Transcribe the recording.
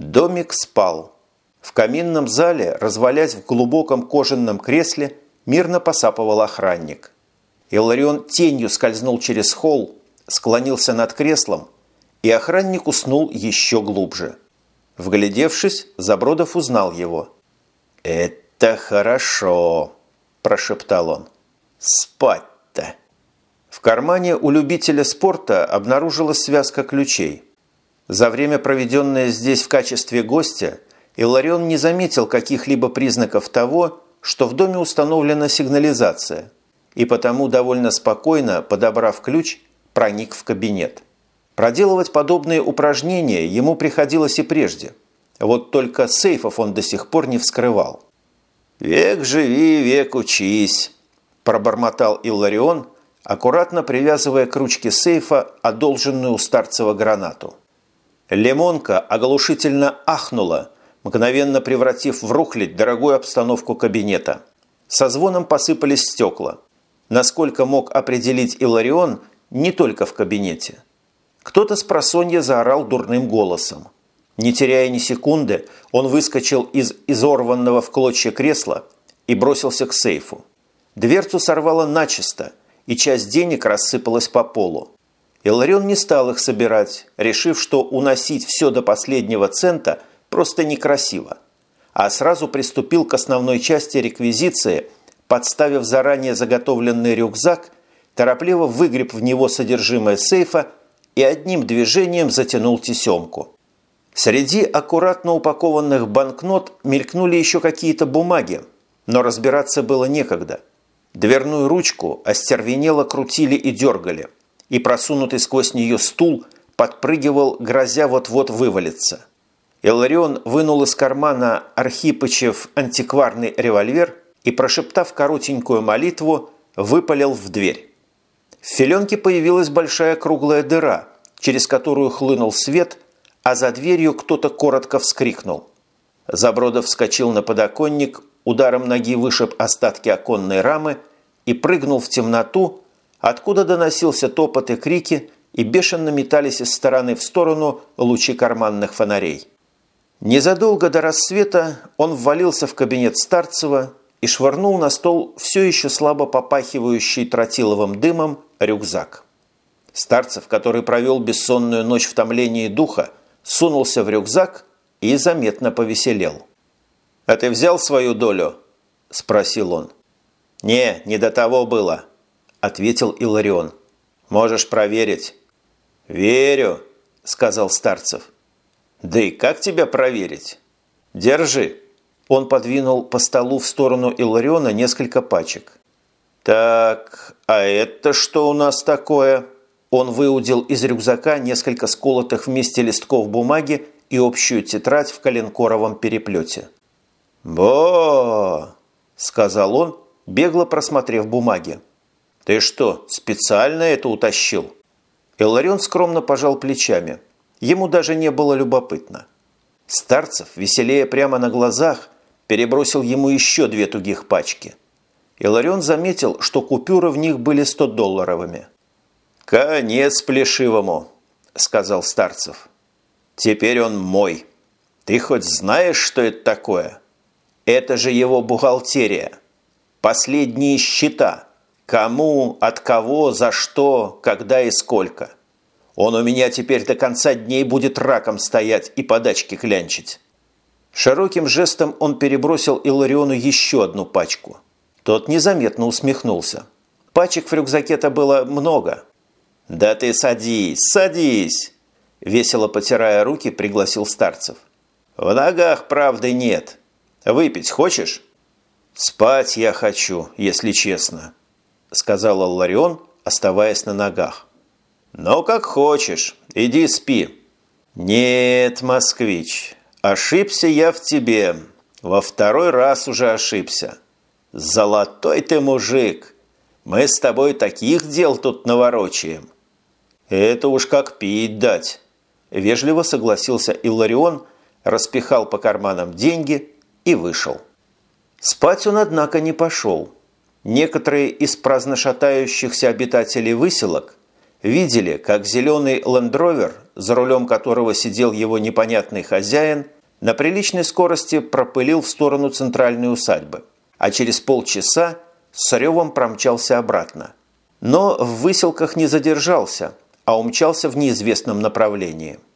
Домик спал. В каминном зале, развалясь в глубоком кожаном кресле, мирно посапывал охранник. Иларион тенью скользнул через холл, склонился над креслом, и охранник уснул еще глубже. Вглядевшись, Забродов узнал его. «Это хорошо!» – прошептал он. «Спать-то!» В кармане у любителя спорта обнаружилась связка ключей. За время, проведенное здесь в качестве гостя, Иларион не заметил каких-либо признаков того, что в доме установлена сигнализация, и потому довольно спокойно, подобрав ключ, проник в кабинет. Проделывать подобные упражнения ему приходилось и прежде. Вот только сейфов он до сих пор не вскрывал. «Век живи, век учись», – пробормотал Илларион, аккуратно привязывая к ручке сейфа одолженную у Старцева гранату. Лемонка оглушительно ахнула, мгновенно превратив в рухлядь дорогую обстановку кабинета. Со звоном посыпались стекла. Насколько мог определить Иларион, не только в кабинете. Кто-то с просонья заорал дурным голосом. Не теряя ни секунды, он выскочил из изорванного в клочья кресла и бросился к сейфу. Дверцу сорвало начисто, и часть денег рассыпалась по полу. Иларион не стал их собирать, решив, что уносить все до последнего цента просто некрасиво, а сразу приступил к основной части реквизиции, подставив заранее заготовленный рюкзак, торопливо выгреб в него содержимое сейфа и одним движением затянул тесемку. Среди аккуратно упакованных банкнот мелькнули еще какие-то бумаги, но разбираться было некогда. Дверную ручку остервенело крутили и дергали, и просунутый сквозь нее стул подпрыгивал, грозя вот-вот вывалиться. Иларион вынул из кармана Архипычев антикварный револьвер и, прошептав коротенькую молитву, выпалил в дверь. В филенке появилась большая круглая дыра, через которую хлынул свет – а за дверью кто-то коротко вскрикнул. Забродов вскочил на подоконник, ударом ноги вышиб остатки оконной рамы и прыгнул в темноту, откуда доносился топот и крики, и бешено метались из стороны в сторону лучи карманных фонарей. Незадолго до рассвета он ввалился в кабинет Старцева и швырнул на стол все еще слабо попахивающий тротиловым дымом рюкзак. Старцев, который провел бессонную ночь в томлении духа, сунулся в рюкзак и заметно повеселел. «А ты взял свою долю?» – спросил он. «Не, не до того было», – ответил Иларион. «Можешь проверить». «Верю», – сказал Старцев. «Да и как тебя проверить?» «Держи». Он подвинул по столу в сторону Илариона несколько пачек. «Так, а это что у нас такое?» Он выудил из рюкзака несколько сколотых вместе листков бумаги и общую тетрадь в коленкоровом переплете. «Бо!» – сказал он, бегло просмотрев бумаги. «Ты что, специально это утащил?» Иларион скромно пожал плечами. Ему даже не было любопытно. Старцев, веселее прямо на глазах, перебросил ему еще две тугих пачки. Иларион заметил, что купюры в них были 100-долларовыми. «Конец Плешивому», – сказал Старцев. «Теперь он мой. Ты хоть знаешь, что это такое? Это же его бухгалтерия. Последние счета. Кому, от кого, за что, когда и сколько. Он у меня теперь до конца дней будет раком стоять и подачки клянчить». Широким жестом он перебросил Илариону еще одну пачку. Тот незаметно усмехнулся. Пачек в рюкзаке-то было много – «Да ты садись, садись!» Весело потирая руки, пригласил Старцев. «В ногах правды нет. Выпить хочешь?» «Спать я хочу, если честно», – сказал Ларион, оставаясь на ногах. «Ну, как хочешь. Иди спи». «Нет, москвич, ошибся я в тебе. Во второй раз уже ошибся. Золотой ты мужик. Мы с тобой таких дел тут наворочаем. «Это уж как пить дать!» Вежливо согласился Илларион, распихал по карманам деньги и вышел. Спать он, однако, не пошел. Некоторые из праздно шатающихся обитателей выселок видели, как зеленый лендровер, за рулем которого сидел его непонятный хозяин, на приличной скорости пропылил в сторону центральной усадьбы, а через полчаса с ревом промчался обратно. Но в выселках не задержался, а умчался в неизвестном направлении –